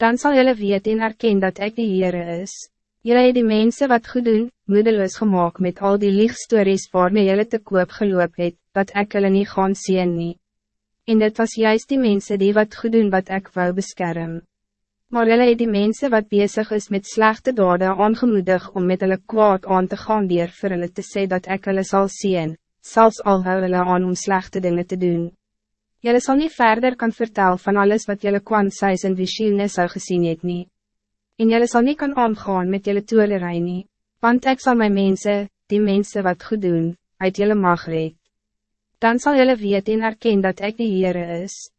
Dan zal jullie weten en erken dat ik de Heere is. Jullie het die mensen wat goed doen, moedeloos gemaakt met al die lichtstories waarmee jullie te koop geloop het, dat ik jullie niet gaan zien nie. En dit was juist die mensen die wat goed doen wat ik wou beschermen. Maar jullie het die mensen wat bezig is met slechte dade aangemoedig om met hulle kwaad aan te gaan weer vir hulle te sê dat ik hulle zal zien, zelfs al hou hulle aan om slechte dingen te doen. Jullie zal niet verder kan vertellen van alles wat jullie kwansijs en visioene zou gezien het nie. En jullie zal niet kan omgaan met jullie toelerij nie, want ik zal mijn mensen, die mensen wat goed doen, uit jullie mag reed. Dan zal jullie weten en erkennen dat ik de Heere is.